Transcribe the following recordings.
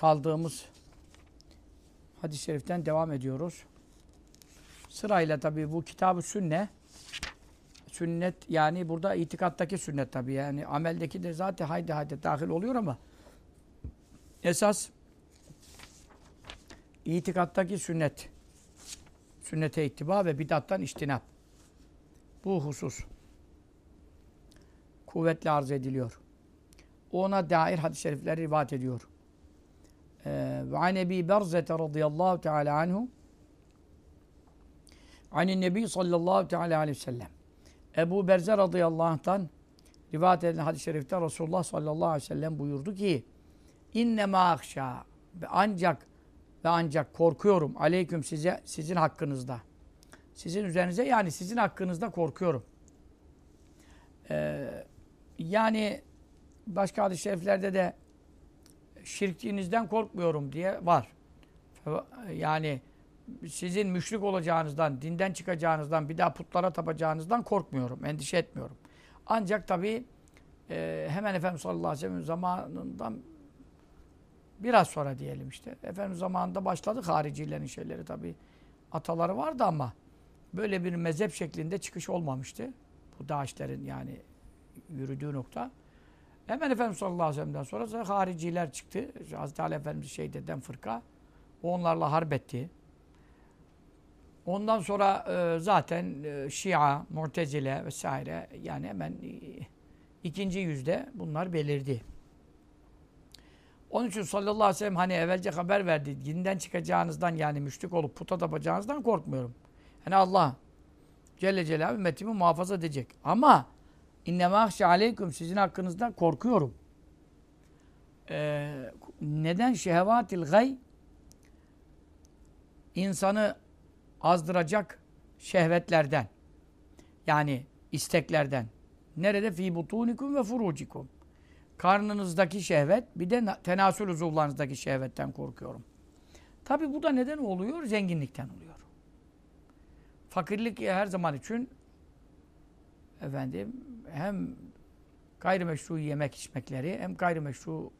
kaldığımız hadis-i şeriften devam ediyoruz. Sırayla tabii bu kitab-ı sünne sünnet yani burada itikattaki sünnet tabii yani ameldeki de zaten haydi haydi dahil oluyor ama esas itikattaki sünnet sünnete ittiba ve bidattan iştinap bu husus kuvvetle arz ediliyor. Ona dair hadis-i şerifleri rivayet ediyor. Ee, ve an Ebi Berzete radıyallahu teala anhu anin Nebi sallallahu teala aleyhi ve sellem Ebu Berze radıyallahu anh'tan rivayet edilen hadis-i şerifte Resulullah sallallahu aleyhi ve sellem buyurdu ki innema akşa ve ancak ve ancak korkuyorum aleyküm size sizin hakkınızda. Sizin üzerinize yani sizin hakkınızda korkuyorum. Ee, yani başka hadis-i şeriflerde de şirkinizden korkmuyorum diye var. Yani sizin müşrik olacağınızdan, dinden çıkacağınızdan, bir daha putlara tapacağınızdan korkmuyorum, endişe etmiyorum. Ancak tabii e, hemen Efendimiz sallallahu aleyhi ve sellem zamanından biraz sonra diyelim işte. Efendimiz zamanında başladı haricilerin şeyleri tabii. Ataları vardı ama böyle bir mezhep şeklinde çıkış olmamıştı. Bu Daişlerin yani yürüdüğü nokta. Hemen Efendimiz sallallahu aleyhi ve sellem'den sonra hariciler çıktı. Hazreti Ali Efendimiz şeyden fırka. Onlarla harp etti. Ondan sonra e, zaten e, Şia, Mu'tezile vesaire yani hemen e, ikinci yüzde bunlar belirdi. Onun için sallallahu aleyhi ve sellem hani evvelce haber verdi. Dinden çıkacağınızdan yani müşrik olup puta tapacağınızdan korkmuyorum. Yani Allah Celle Celaluhu ümmetimi muhafaza edecek. Ama innema ahşe aleyküm sizin hakkınızda korkuyorum. Ee, neden? Şehvatil gay insanı azdıracak şehvetlerden yani isteklerden. Nerede? Fi butunikum ve furucikum. Karnınızdaki şehvet bir de tenasül uzuvlarınızdaki şehvetten korkuyorum. Tabi bu da neden oluyor? Zenginlikten oluyor. Fakirlik her zaman için efendim hem gayrimeşru yemek içmekleri hem gayrimeşru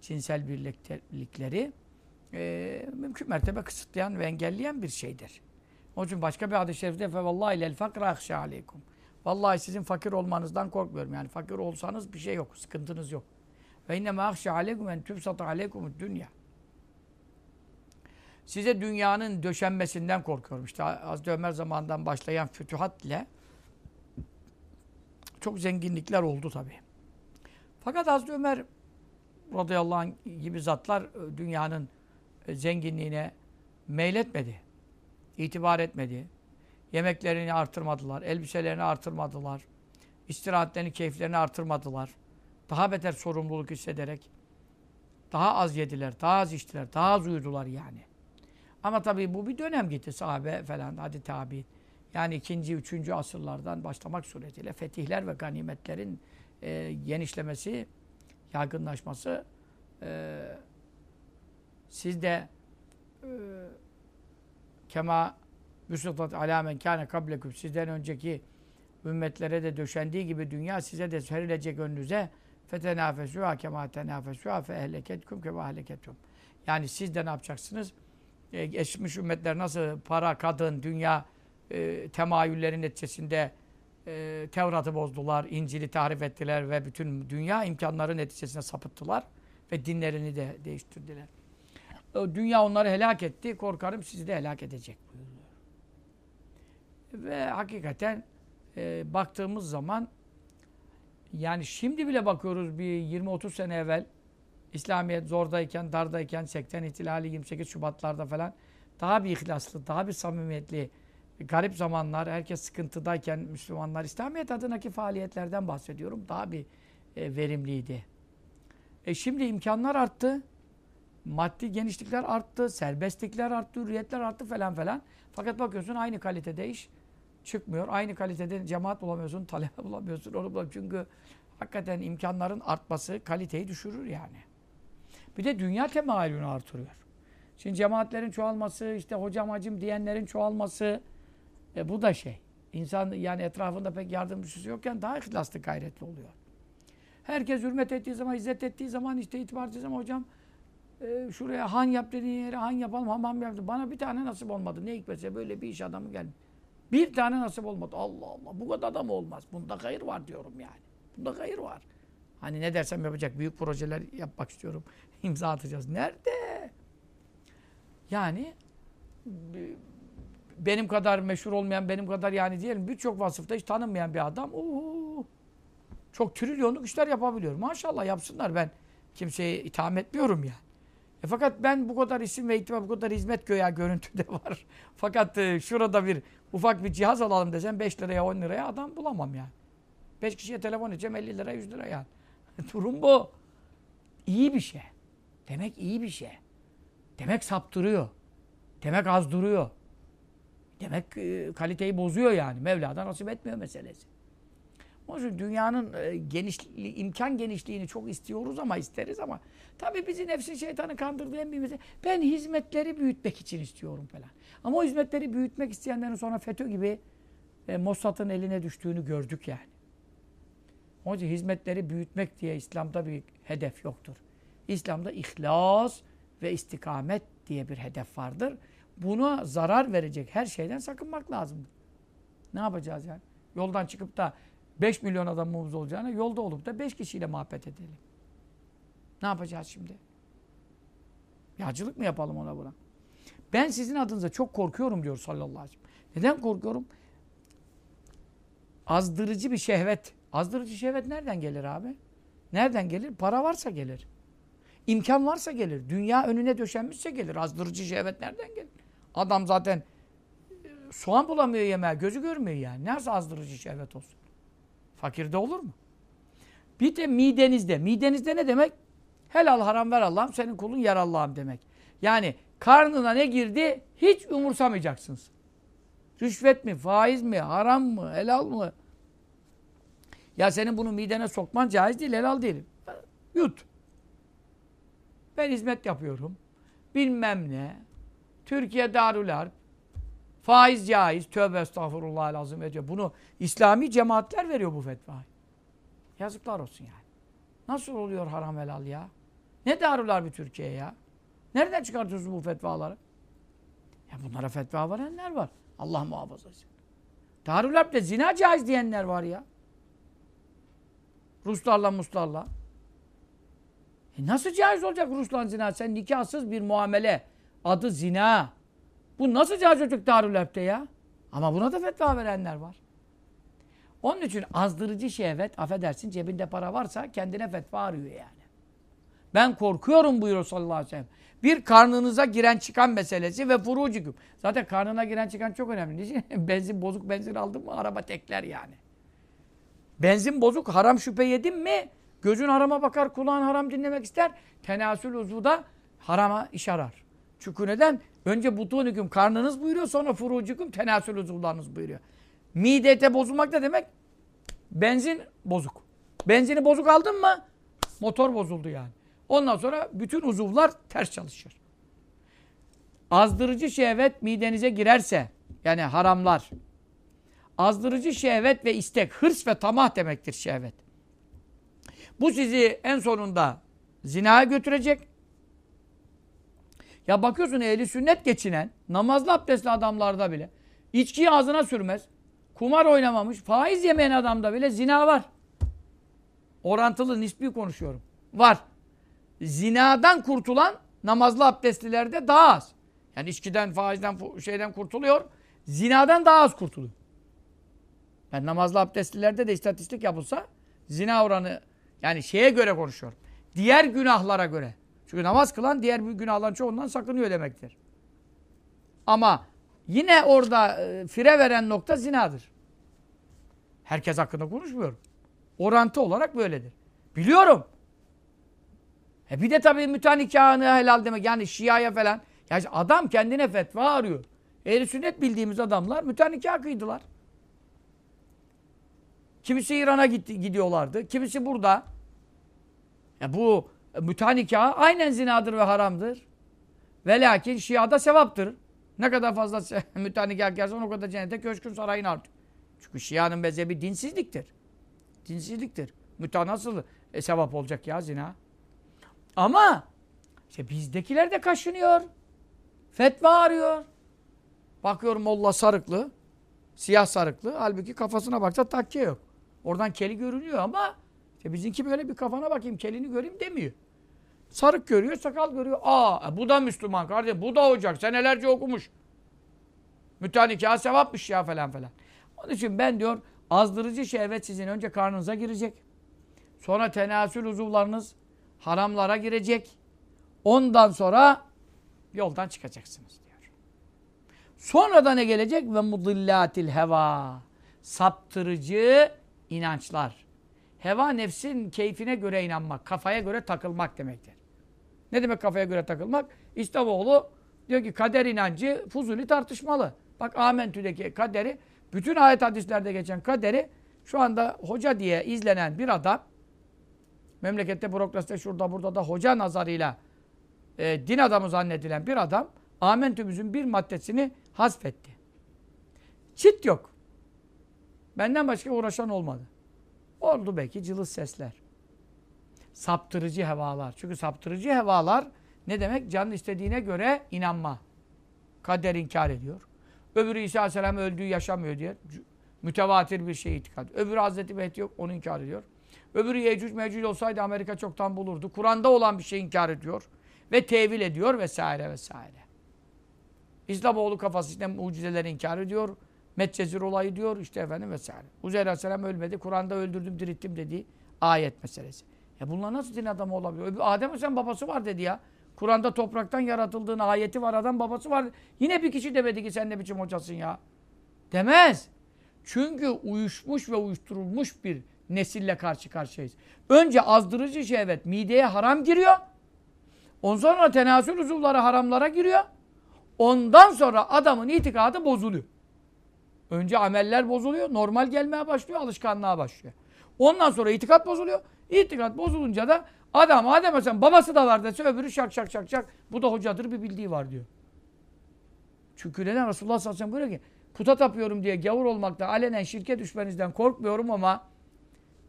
cinsel birliktelikleri e, mümkün mertebe kısıtlayan ve engelleyen bir şeydir. Onun için başka bir hadis-i şerifte fevallahi lel fakra. Vallahi sizin fakir olmanızdan korkmuyorum. Yani fakir olsanız bir şey yok, sıkıntınız yok. Ve inne ma ahşa aleykum en tübsata aleykum dünya. Size dünyanın döşenmesinden korkuyorum. İşte Hazreti Ömer zamanından başlayan fütühat ile çok zenginlikler oldu tabi. Fakat Hazreti Ömer radıyallahu anh gibi zatlar dünyanın zenginliğine meyletmedi. İtibar etmedi. Yemeklerini artırmadılar. Elbiselerini artırmadılar. İstirahatlerini, keyiflerini artırmadılar. Daha beter sorumluluk hissederek daha az yediler, daha az içtiler, daha az uyudular yani. Ama tabii bu bir dönem gitti sahabe falan, hadi tabi. Yani ikinci, üçüncü asırlardan başlamak suretiyle fetihler ve ganimetlerin e, genişlemesi, yaygınlaşması e, siz de e, kema büsutat alamen kâne kableküm sizden önceki ümmetlere de döşendiği gibi dünya size de serilecek önünüze fetenâfesûhâ kemâ tenâfesûhâ fe ehleketkum kemâ ehleketkum. Yani siz de ne yapacaksınız? E, geçmiş ümmetler nasıl para, kadın, dünya e, temayüllerin neticesinde e, Tevrat'ı bozdular, İncil'i tahrif ettiler ve bütün dünya imkanları neticesinde sapıttılar ve dinlerini de değiştirdiler. Dünya onları helak etti. Korkarım sizi de helak edecek buyuruyor. Ve hakikaten e, baktığımız zaman yani şimdi bile bakıyoruz bir 20-30 sene evvel İslamiyet zordayken, dardayken, 80 ihtilali 28 Şubatlarda falan daha bir ihlaslı, daha bir samimiyetli garip zamanlar, herkes sıkıntıdayken Müslümanlar, İslamiyet adınaki faaliyetlerden bahsediyorum. Daha bir e, verimliydi. E şimdi imkanlar arttı. Maddi genişlikler arttı, serbestlikler arttı, hürriyetler arttı falan falan. Fakat bakıyorsun aynı kalitede iş çıkmıyor. Aynı kalitede cemaat bulamıyorsun, talebe bulamıyorsun, onu bulamıyorsun. Çünkü hakikaten imkanların artması kaliteyi düşürür yani. Bir de dünya temayülünü artırıyor. Şimdi cemaatlerin çoğalması, işte hocam hacım diyenlerin çoğalması, e, bu da şey. İnsan yani etrafında pek yardımcısı yokken daha ihlaslı gayretli oluyor. Herkes hürmet ettiği zaman, izzet ettiği zaman, işte itibar ettiği zaman hocam e, şuraya han yap dediğin yere han yapalım, hamam yaptı. Bana bir tane nasip olmadı. Ne hikmetse böyle bir iş adamı geldi. Bir tane nasip olmadı. Allah Allah. Bu kadar da mı olmaz? Bunda hayır var diyorum yani. Bunda hayır var. Hani ne dersem yapacak. Büyük projeler yapmak istiyorum. İmza atacağız. Nerede? Yani benim kadar meşhur olmayan, benim kadar yani diyelim birçok vasıfta hiç tanınmayan bir adam. Oo, çok trilyonluk işler yapabiliyor. Maşallah yapsınlar ben kimseye itham etmiyorum yani. E fakat ben bu kadar isim ve itibar, bu kadar hizmet göya görüntüde var. fakat e, şurada bir ufak bir cihaz alalım desem 5 liraya 10 liraya adam bulamam yani. 5 kişiye telefon edeceğim 50 lira 100 lira yani. Durum bu. İyi bir şey. Demek iyi bir şey. Demek saptırıyor. Demek az duruyor. Demek e, kaliteyi bozuyor yani. Mevla'da nasip etmiyor meselesi. O yüzden dünyanın e, genişliği, imkan genişliğini çok istiyoruz ama isteriz ama tabii bizi nefsin şeytanı kandırdığı en büyük ben hizmetleri büyütmek için istiyorum falan. Ama o hizmetleri büyütmek isteyenlerin sonra FETÖ gibi e, Mossad'ın eline düştüğünü gördük yani. Onun için hizmetleri büyütmek diye İslam'da bir hedef yoktur. İslam'da ihlas ve istikamet diye bir hedef vardır. Buna zarar verecek her şeyden sakınmak lazım. Ne yapacağız yani? Yoldan çıkıp da 5 milyon adamımız olacağına yolda olup da 5 kişiyle muhabbet edelim. Ne yapacağız şimdi? Yağcılık mı yapalım ona buna? Ben sizin adınıza çok korkuyorum diyor sallallahu aleyhi ve sellem. Neden korkuyorum? Azdırıcı bir şehvet. Azdırıcı şehvet nereden gelir abi? Nereden gelir? Para varsa gelir. İmkan varsa gelir. Dünya önüne döşenmişse gelir. Azdırıcı şehvet nereden gelir? Adam zaten e, soğan bulamıyor yemeğe. Gözü görmüyor yani. Nasıl azdırıcı şehvet olsun? Fakirde olur mu? Bir de midenizde. Midenizde ne demek? Helal haram ver Allah'ım senin kulun yer Allah'ım demek. Yani karnına ne girdi hiç umursamayacaksınız. Rüşvet mi, faiz mi, haram mı, helal mı? Ya senin bunu midene sokman caiz değil, helal değil. Yut. Ben hizmet yapıyorum. Bilmem ne. Türkiye Darül Faiz caiz. Tövbe estağfurullah lazım ediyor. Bunu İslami cemaatler veriyor bu fetvayı. Yazıklar olsun yani. Nasıl oluyor haram helal ya? Ne Darül bir Türkiye ya? Nereden çıkartıyorsun bu fetvaları? Ya bunlara fetva verenler var. Allah muhafaza etsin. Darül zina caiz diyenler var ya. Ruslarla muslarla. E nasıl caiz olacak Ruslan zina? Sen nikahsız bir muamele. Adı zina. Bu nasıl caiz olacak Darül Harp'te ya? Ama buna da fetva verenler var. Onun için azdırıcı şehvet, affedersin cebinde para varsa kendine fetva arıyor yani. Ben korkuyorum buyuruyor sallallahu aleyhi ve sellem. Bir karnınıza giren çıkan meselesi ve furucuküm. Zaten karnına giren çıkan çok önemli. Niçin? benzin bozuk benzin aldın mı araba tekler yani. Benzin bozuk haram şüphe yedin mi gözün harama bakar kulağın haram dinlemek ister. Tenasül uzvuda harama iş arar. Çünkü neden? Önce butunikum karnınız buyuruyor sonra furucukum tenasül uzuvlarınız buyuruyor. Midete bozulmak da demek benzin bozuk. Benzini bozuk aldın mı motor bozuldu yani. Ondan sonra bütün uzuvlar ters çalışır. Azdırıcı şehvet midenize girerse yani haramlar azdırıcı şehvet ve istek, hırs ve tamah demektir şehvet. Bu sizi en sonunda zinaya götürecek. Ya bakıyorsun ehli sünnet geçinen, namazlı abdestli adamlarda bile içkiyi ağzına sürmez, kumar oynamamış, faiz yemeyen adamda bile zina var. Orantılı, nispi konuşuyorum. Var. Zinadan kurtulan namazlı abdestlilerde daha az. Yani içkiden, faizden, şeyden kurtuluyor. Zinadan daha az kurtuluyor. Yani namazlı abdestlilerde de istatistik yapılsa zina oranı yani şeye göre konuşuyorum. Diğer günahlara göre. Çünkü namaz kılan diğer günahların çoğundan sakınıyor demektir. Ama Yine orada e, fire veren nokta zinadır. Herkes hakkında konuşmuyorum. Orantı olarak böyledir. Biliyorum. E bir de tabii müta nikahını helal demek. Yani şiaya falan. Ya işte adam kendine fetva arıyor. Ehl-i sünnet bildiğimiz adamlar müta nikah kıydılar. Kimisi İran'a gidiyorlardı. Kimisi burada. Ya bu nikahı aynen zinadır ve haramdır. Ve lakin şiada sevaptır. Ne kadar fazla müta nikah gelsen o kadar cennete köşkün sarayın artıyor. Çünkü şianın mezhebi dinsizliktir. Dinsizliktir. Müta nasıl e, sevap olacak ya zina? Ama işte bizdekiler de kaşınıyor. Fetva arıyor. Bakıyorum molla sarıklı. Siyah sarıklı. Halbuki kafasına baksa takke yok. Oradan keli görünüyor ama işte bizimki böyle bir kafana bakayım kelini göreyim demiyor. Sarık görüyor, sakal görüyor. Aa e, bu da Müslüman kardeşim. Bu da olacak. Senelerce okumuş. Mütenikah sevapmış ya falan falan. Onun için ben diyor azdırıcı şehvet sizin önce karnınıza girecek. Sonra tenasül uzuvlarınız haramlara girecek. Ondan sonra yoldan çıkacaksınız diyor. Sonra da ne gelecek? Ve mudillatil heva. Saptırıcı inançlar. Heva nefsin keyfine göre inanmak, kafaya göre takılmak demektir. Ne demek kafaya göre takılmak? İslamoğlu diyor ki kader inancı fuzuli tartışmalı. Bak Amentü'deki kaderi, bütün ayet hadislerde geçen kaderi şu anda hoca diye izlenen bir adam memlekette, bürokraside, şurada burada da hoca nazarıyla e, din adamı zannedilen bir adam Amentümüzün bir maddesini hasfetti. Çit yok. Benden başka uğraşan olmadı. Oldu belki cılız sesler. Saptırıcı hevalar. Çünkü saptırıcı hevalar ne demek? Canın istediğine göre inanma. Kader inkar ediyor. Öbürü İsa Aleyhisselam öldüğü yaşamıyor diye mütevatir bir şey itikad. Öbürü Hazreti Mehdi yok onu inkar ediyor. Öbürü Yecüc Mecüc olsaydı Amerika çoktan bulurdu. Kur'an'da olan bir şey inkar ediyor. Ve tevil ediyor vesaire vesaire. İslamoğlu kafası işte mucizeleri inkar ediyor. Medcezir olayı diyor işte efendim vesaire. Uzeyr Aleyhisselam ölmedi. Kur'an'da öldürdüm dirittim dediği ayet meselesi. Ya bunlar nasıl din adamı olabiliyor? Öbür Adem Aleyhisselam babası var dedi ya. Kur'an'da topraktan yaratıldığın ayeti var adam babası var. Yine bir kişi demedi ki sen ne biçim hocasın ya. Demez. Çünkü uyuşmuş ve uyuşturulmuş bir nesille karşı karşıyayız. Önce azdırıcı şehvet mideye haram giriyor. Ondan sonra tenasül uzuvları haramlara giriyor. Ondan sonra adamın itikadı bozuluyor. Önce ameller bozuluyor. Normal gelmeye başlıyor. Alışkanlığa başlıyor. Ondan sonra itikat bozuluyor. İtikat bozulunca da adam Adem Aleyhisselam babası da var dese öbürü şak şak şak şak. Bu da hocadır bir bildiği var diyor. Çünkü neden Resulullah sallallahu aleyhi ve sellem buyuruyor ki puta tapıyorum diye gavur olmakta alenen şirke düşmenizden korkmuyorum ama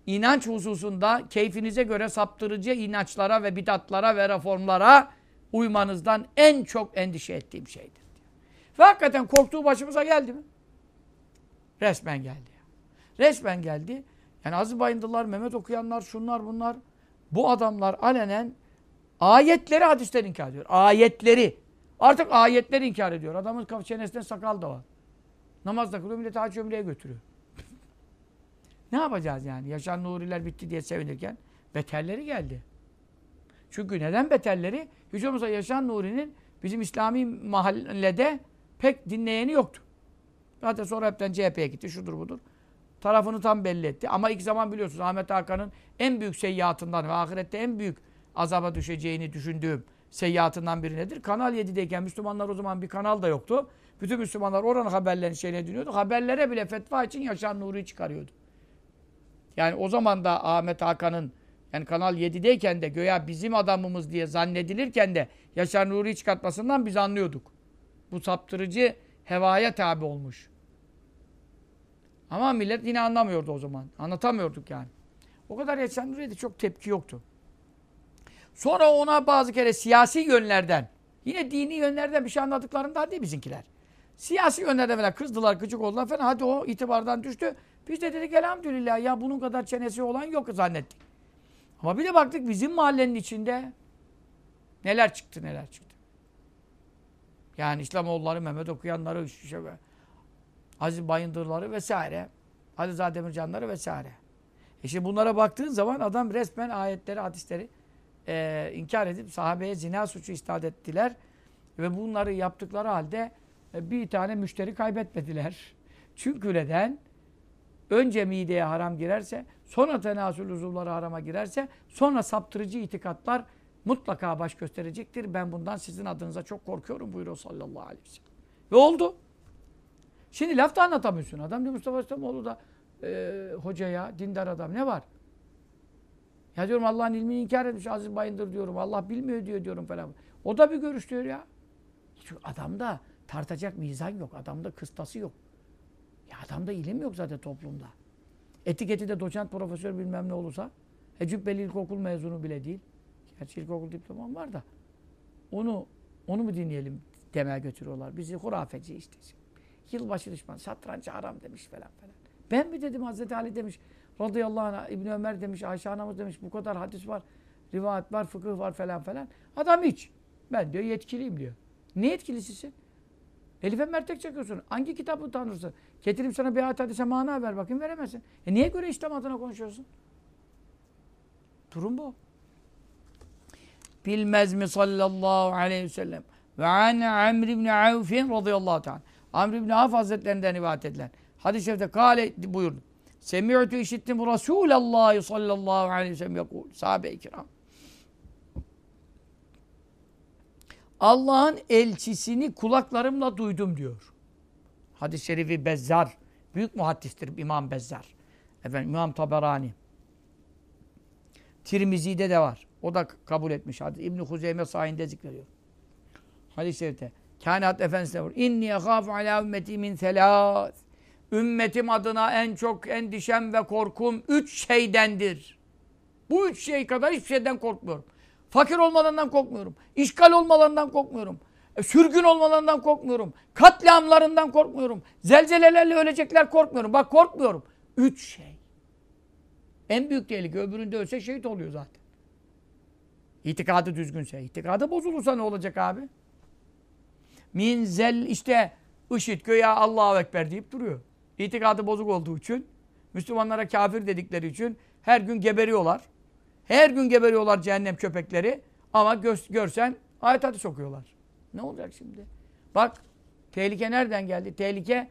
inanç hususunda keyfinize göre saptırıcı inançlara ve bidatlara ve reformlara uymanızdan en çok endişe ettiğim şeydir. Diyor. Ve hakikaten korktuğu başımıza geldi mi? Resmen geldi. Resmen geldi. Yani Aziz Bayındırlar, Mehmet okuyanlar, şunlar bunlar. Bu adamlar alenen ayetleri hadisleri inkar ediyor. Ayetleri. Artık ayetleri inkar ediyor. Adamın çenesinde sakal da var. Namaz da kılıyor, milleti hac ömreye götürüyor. ne yapacağız yani? Yaşar Nuriler bitti diye sevinirken beterleri geldi. Çünkü neden beterleri? Hiç olmazsa Yaşar Nuri'nin bizim İslami mahallede pek dinleyeni yoktu. Zaten sonra hepten CHP'ye gitti, şudur budur. Tarafını tam belli etti. Ama ilk zaman biliyorsunuz Ahmet Hakan'ın en büyük seyyatından ve ahirette en büyük azaba düşeceğini düşündüğüm seyyatından biri nedir? Kanal 7'deyken Müslümanlar o zaman bir kanal da yoktu. Bütün Müslümanlar oranın haberlerini şeyle dinliyordu. Haberlere bile fetva için Yaşar Nuri'yi çıkarıyordu. Yani o zaman da Ahmet Hakan'ın yani Kanal 7'deyken de göya bizim adamımız diye zannedilirken de Yaşar Nuri'yi çıkartmasından biz anlıyorduk. Bu saptırıcı hevaya tabi olmuş. Ama millet yine anlamıyordu o zaman. Anlatamıyorduk yani. O kadar Yaşar Nuri'ye de çok tepki yoktu. Sonra ona bazı kere siyasi yönlerden, yine dini yönlerden bir şey anladıklarında değil bizimkiler. Siyasi yönlerden falan kızdılar, gıcık oldular falan. Hadi o itibardan düştü. Biz de dedik elhamdülillah ya bunun kadar çenesi olan yok zannettik. Ama bir de baktık bizim mahallenin içinde neler çıktı neler çıktı. Yani İslamoğulları, Mehmet okuyanları, işte, Aziz Bayındırları vesaire. Ali Demircanları vesaire. E şimdi bunlara baktığın zaman adam resmen ayetleri, hadisleri e, inkar edip sahabeye zina suçu istat ettiler. Ve bunları yaptıkları halde e, bir tane müşteri kaybetmediler. Çünkü neden? Önce mideye haram girerse, sonra tenasül uzuvları harama girerse, sonra saptırıcı itikatlar mutlaka baş gösterecektir. Ben bundan sizin adınıza çok korkuyorum buyuruyor sallallahu aleyhi ve sellem. Ve oldu. Şimdi laf da anlatamıyorsun. Adam diyor Mustafa İslamoğlu da e, hocaya, dindar adam ne var? Ya diyorum Allah'ın ilmini inkar etmiş Aziz Bayındır diyorum. Allah bilmiyor diyor diyorum falan. O da bir görüş diyor ya. Çünkü adamda tartacak mizan yok. Adamda kıstası yok. Ya adamda ilim yok zaten toplumda. Etiketi de doçent, profesör bilmem ne olursa. E cübbeli ilkokul mezunu bile değil. Gerçi ilkokul diplomam var da. Onu onu mu dinleyelim demeye götürüyorlar. Bizi hurafeci işte. Yılbaşı düşman, satrancı haram demiş falan falan. Ben mi dedim Hazreti Ali demiş. Radıyallahu anh, İbni Ömer demiş, Ayşe anamız demiş. Bu kadar hadis var, rivayet var, fıkıh var falan falan. Adam hiç. Ben diyor yetkiliyim diyor. Ne yetkilisisin? Elif'e mertek çekiyorsun. Hangi kitabı tanırsın? Getirip sana bir ayet hadise mana ver bakayım veremezsin. E niye göre İslam adına konuşuyorsun? Durum bu. Bilmez mi sallallahu aleyhi ve sellem. Ve an Amr ibn Avf'in radıyallahu teala. Amr ibn Avf hazretlerinden rivayet edilen. Hadis-i şerifte kâle buyurdu. Semi'tu işittim Resulallah sallallahu aleyhi ve sellem yakul. Sahabe-i kiram. Allah'ın elçisini kulaklarımla duydum diyor. Hadis-i şerifi Bezzar. Büyük muhaddistir İmam Bezzar. Efendim İmam Taberani. Tirmizi'de de var. O da kabul etmiş. İbn-i Huzeyme sahinde zikrediyor. Hadis-i şerifte. Kainat Efendisi'ne vur. İnni yekâfu alâ ümmeti min selâs. Ümmetim adına en çok endişem ve korkum üç şeydendir. Bu üç şey kadar hiçbir şeyden korkmuyorum. Fakir olmalarından korkmuyorum. İşgal olmalarından korkmuyorum. E, sürgün olmalarından korkmuyorum. Katliamlarından korkmuyorum. Zelzelelerle ölecekler korkmuyorum. Bak korkmuyorum. Üç şey. En büyük tehlike öbüründe ölse şehit oluyor zaten. İtikadı düzgünse. İtikadı bozulursa ne olacak abi? Min zel işte IŞİD göya Allahu Ekber deyip duruyor. İtikadı bozuk olduğu için, Müslümanlara kafir dedikleri için her gün geberiyorlar. Her gün geberiyorlar cehennem köpekleri. Ama gö görsen ayet hadis okuyorlar. Ne olacak şimdi? Bak tehlike nereden geldi? Tehlike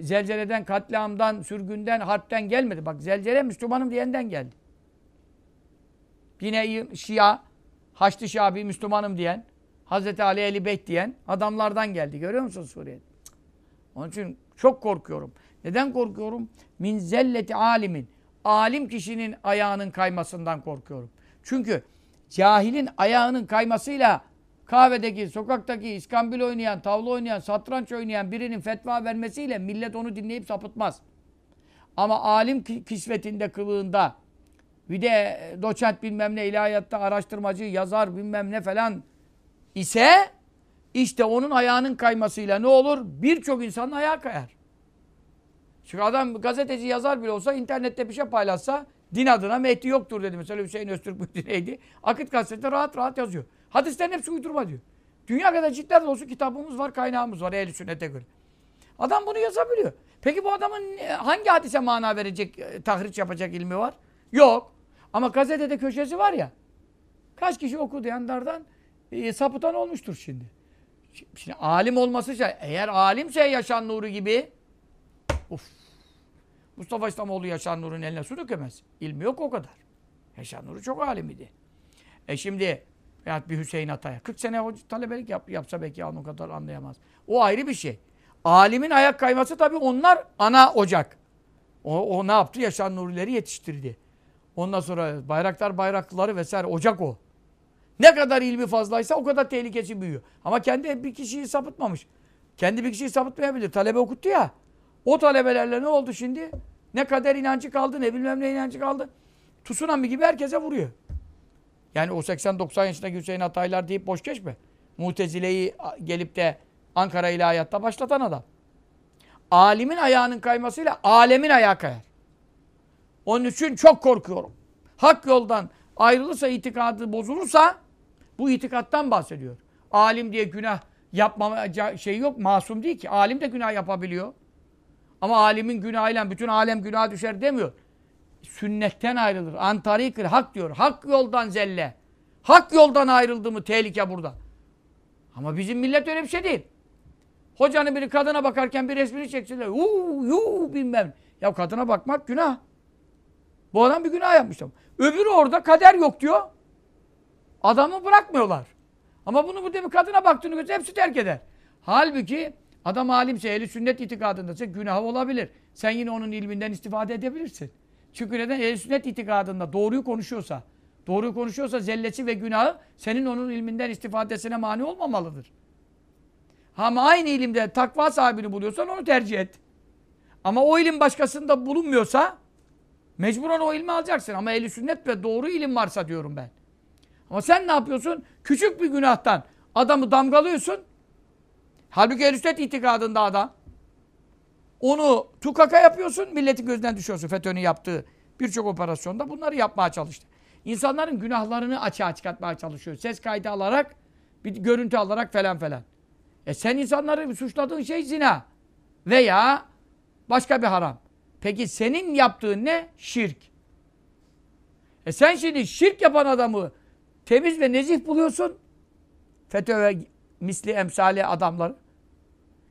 zelzeleden, katliamdan, sürgünden, harpten gelmedi. Bak zelzele Müslümanım diyenden geldi. Yine Şia, Haçlı Şabi Müslümanım diyen, Hazreti Ali Eli Beyt diyen adamlardan geldi. Görüyor musun Suriye'de? Onun için çok korkuyorum. Neden korkuyorum? Min zelleti alimin. Alim kişinin ayağının kaymasından korkuyorum. Çünkü cahilin ayağının kaymasıyla kahvedeki, sokaktaki, iskambil oynayan, tavla oynayan, satranç oynayan birinin fetva vermesiyle millet onu dinleyip sapıtmaz. Ama alim kisvetinde, kılığında bir de doçent bilmem ne ilahiyatta araştırmacı, yazar bilmem ne falan ise işte onun ayağının kaymasıyla ne olur? Birçok insanın ayağı kayar. Çünkü adam gazeteci yazar bile olsa internette bir şey paylaşsa din adına Mehdi yoktur dedi. Mesela Hüseyin Öztürk müydü neydi? Akıt gazetede rahat rahat yazıyor. Hadislerin hepsi uydurma diyor. Dünya kadar cidden olsun kitabımız var, kaynağımız var ehl sünnete göre. Adam bunu yazabiliyor. Peki bu adamın hangi hadise mana verecek, e, tahriş yapacak ilmi var? Yok. Ama gazetede köşesi var ya. Kaç kişi okudu yanlardan e, sapıtan olmuştur şimdi. Şimdi alim olması şey. Eğer alimse Yaşan Nuri gibi uf. Mustafa İslamoğlu Yaşan Nuri'nin eline su dökemez. İlmi yok o kadar. Yaşan Nuri çok alim idi. E şimdi veyahut bir Hüseyin Atay'a 40 sene hoca, talebelik yap, yapsa belki o kadar anlayamaz. O ayrı bir şey. Alimin ayak kayması tabii onlar ana ocak. O, o ne yaptı? Yaşan Nurileri yetiştirdi. Ondan sonra bayraktar bayraklıları vesaire ocak o. Ne kadar ilmi fazlaysa o kadar tehlikesi büyüyor. Ama kendi bir kişiyi sapıtmamış. Kendi bir kişiyi sapıtmayabilir. Talebe okuttu ya. O talebelerle ne oldu şimdi? Ne kader inancı kaldı, ne bilmem ne inancı kaldı. Tsunami gibi herkese vuruyor. Yani o 80-90 yaşındaki Hüseyin Ataylar deyip boş geçme. Mutezile'yi gelip de Ankara ilahiyatta başlatan adam. Alimin ayağının kaymasıyla alemin ayağı kayar. Onun için çok korkuyorum. Hak yoldan ayrılırsa, itikadı bozulursa bu itikattan bahsediyor. Alim diye günah yapmama şey yok. Masum değil ki. Alim de günah yapabiliyor. Ama alimin günahıyla bütün alem günah düşer demiyor. Sünnetten ayrılır. Antarikır. Hak diyor. Hak yoldan zelle. Hak yoldan ayrıldı mı tehlike burada. Ama bizim millet öyle bir şey değil. Hocanın biri kadına bakarken bir resmini çeksinler. Uuu yuu bilmem. Ya kadına bakmak günah. Bu adam bir günah yapmış. Öbürü orada kader yok diyor. Adamı bırakmıyorlar. Ama bunu bu demin kadına baktığını görse hepsi terk eder. Halbuki adam alimse, ehli sünnet itikadındaysa günah olabilir. Sen yine onun ilminden istifade edebilirsin. Çünkü neden? Ehli sünnet itikadında doğruyu konuşuyorsa, doğruyu konuşuyorsa zellesi ve günahı senin onun ilminden istifadesine mani olmamalıdır. Ama aynı ilimde takva sahibini buluyorsan onu tercih et. Ama o ilim başkasında bulunmuyorsa mecburen o ilmi alacaksın. Ama ehli sünnet ve doğru ilim varsa diyorum ben. Ama sen ne yapıyorsun? Küçük bir günahtan adamı damgalıyorsun. Halbuki sünnet itikadında adam. Onu tukaka yapıyorsun, milletin gözünden düşüyorsun. FETÖ'nün yaptığı birçok operasyonda bunları yapmaya çalıştı. İnsanların günahlarını açığa çıkartmaya çalışıyor. Ses kaydı alarak, bir görüntü alarak falan falan. E sen insanları suçladığın şey zina. Veya başka bir haram. Peki senin yaptığın ne? Şirk. E sen şimdi şirk yapan adamı temiz ve nezih buluyorsun. FETÖ ve misli emsali adamları.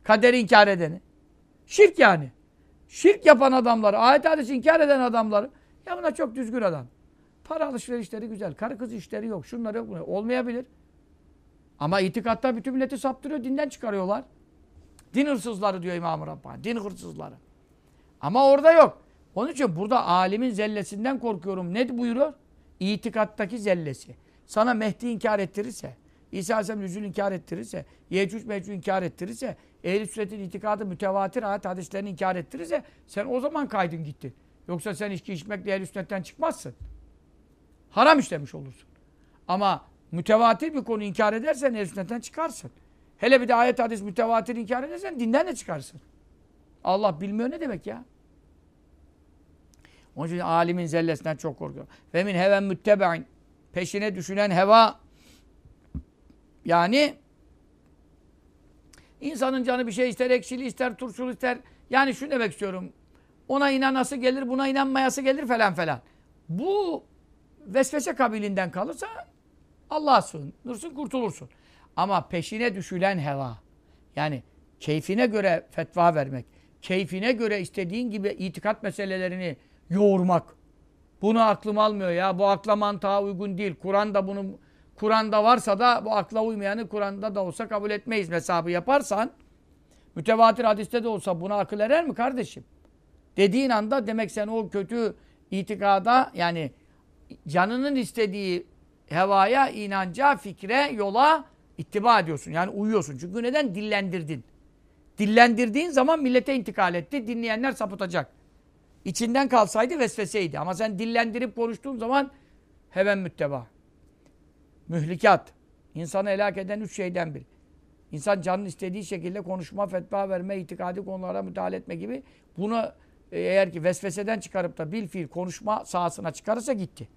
Kaderi inkar edeni. Şirk yani. Şirk yapan adamları, ayet hadisi inkar eden adamları. Ya buna çok düzgün adam. Para alışverişleri güzel. Karı kız işleri yok. Şunları yok. Olmayabilir. Ama itikatta bütün milleti saptırıyor. Dinden çıkarıyorlar. Din hırsızları diyor İmam-ı Rabbani. Din hırsızları. Ama orada yok. Onun için burada alimin zellesinden korkuyorum. Ne buyuruyor? İtikattaki zellesi. Sana Mehdi inkar ettirirse, İsa Aleyhisselam yüzünü inkar ettirirse, Yecüc Mecüc inkar ettirirse, ehl sünnetin itikadı mütevatir ayet hadislerini inkar ettirirse sen o zaman kaydın gittin. Yoksa sen içki içmekle ehl sünnetten çıkmazsın. Haram işlemiş olursun. Ama mütevatir bir konu inkar edersen ehl sünnetten çıkarsın. Hele bir de ayet hadis mütevatir inkar edersen dinden de çıkarsın. Allah bilmiyor ne demek ya? Onun için alimin zellesinden çok korkuyor. Ve min heven müttebe'in peşine düşünen heva yani insanın canı bir şey ister, ekşili ister, turşulu ister. Yani şunu demek istiyorum. Ona inanası gelir, buna inanmayası gelir falan falan. Bu vesvese kabilinden kalırsa Allah'a sığınırsın, kurtulursun. Ama peşine düşülen heva. Yani keyfine göre fetva vermek, keyfine göre istediğin gibi itikat meselelerini yoğurmak. Bunu aklım almıyor ya. Bu akla mantığa uygun değil. Kur'an'da bunu Kur'an'da varsa da bu akla uymayanı Kur'an'da da olsa kabul etmeyiz hesabı yaparsan mütevatir hadiste de olsa buna akıl erer mi kardeşim? Dediğin anda demek sen o kötü itikada yani canının istediği hevaya, inanca, fikre, yola ittiba ediyorsun. Yani uyuyorsun. Çünkü neden? Dillendirdin. Dillendirdiğin zaman millete intikal etti. Dinleyenler sapıtacak. İçinden kalsaydı vesveseydi. Ama sen dillendirip konuştuğun zaman hemen mütteba. Mühlikat. İnsanı helak eden üç şeyden biri. İnsan canın istediği şekilde konuşma, fetva verme, itikadi konulara müdahale etme gibi bunu e, eğer ki vesveseden çıkarıp da bil fiil konuşma sahasına çıkarırsa gitti.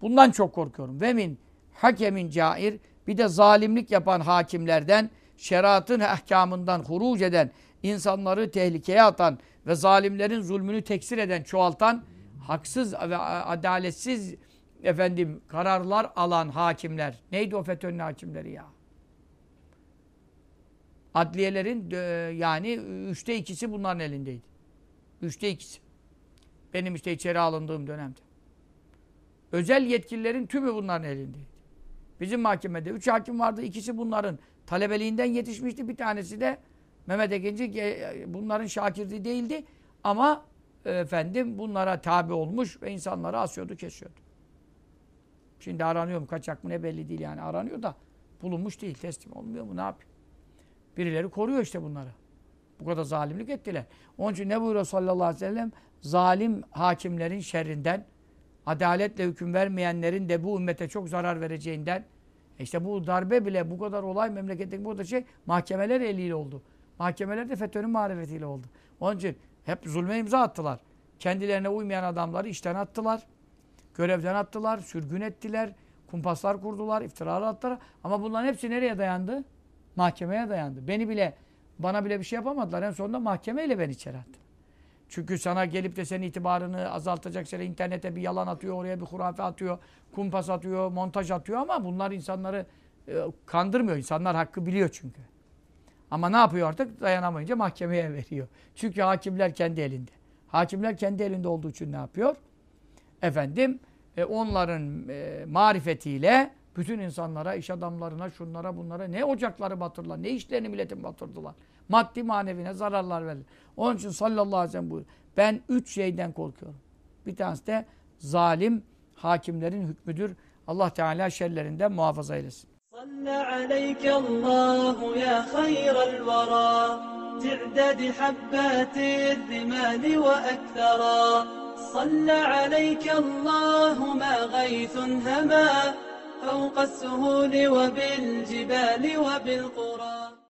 Bundan çok korkuyorum. Ve min hakemin cair bir de zalimlik yapan hakimlerden şeriatın ahkamından huruc eden, insanları tehlikeye atan ve zalimlerin zulmünü teksir eden, çoğaltan, haksız ve adaletsiz efendim kararlar alan hakimler. Neydi o FETÖ'nün hakimleri ya? Adliyelerin yani üçte ikisi bunların elindeydi. Üçte ikisi. Benim işte içeri alındığım dönemde. Özel yetkililerin tümü bunların elindeydi. Bizim mahkemede üç hakim vardı. ikisi bunların talebeliğinden yetişmişti. Bir tanesi de Mehmet Ekinci bunların şakirdi değildi. Ama efendim bunlara tabi olmuş ve insanları asıyordu, kesiyordu. Şimdi aranıyor mu, kaçak mı ne belli değil yani. Aranıyor da bulunmuş değil, teslim olmuyor mu, ne yapıyor? Birileri koruyor işte bunları. Bu kadar zalimlik ettiler. Onun için ne buyuruyor sallallahu aleyhi ve sellem? Zalim hakimlerin şerrinden, adaletle hüküm vermeyenlerin de bu ümmete çok zarar vereceğinden, e işte bu darbe bile bu kadar olay memleketteki bu kadar şey mahkemeler eliyle oldu. Mahkemeler de FETÖ'nün marifetiyle oldu. Onun için hep zulme imza attılar. Kendilerine uymayan adamları işten attılar. Görevden attılar, sürgün ettiler, kumpaslar kurdular, iftiralar attılar. Ama bunların hepsi nereye dayandı? Mahkemeye dayandı. Beni bile, bana bile bir şey yapamadılar. En sonunda mahkemeyle beni içeri attı. Çünkü sana gelip de senin itibarını azaltacak şeyler internete bir yalan atıyor, oraya bir hurafe atıyor, kumpas atıyor, montaj atıyor ama bunlar insanları e, kandırmıyor. İnsanlar hakkı biliyor çünkü. Ama ne yapıyor artık? Dayanamayınca mahkemeye veriyor. Çünkü hakimler kendi elinde. Hakimler kendi elinde olduğu için ne yapıyor? Efendim e, onların e, marifetiyle bütün insanlara, iş adamlarına, şunlara, bunlara ne ocakları batırdılar, ne işlerini milletin batırdılar. Maddi manevine zararlar verdiler. Onun için sallallahu aleyhi ve sellem buyuruyor. Ben üç şeyden korkuyorum. Bir tanesi de zalim hakimlerin hükmüdür. Allah Teala şerlerinden muhafaza eylesin. صلى عليك الله يا خير الورى. تعداد حبات الرمال وأكثرا. صلى عليك الله ما غيث هما. فوق السهول وبالجبال وبالقرى.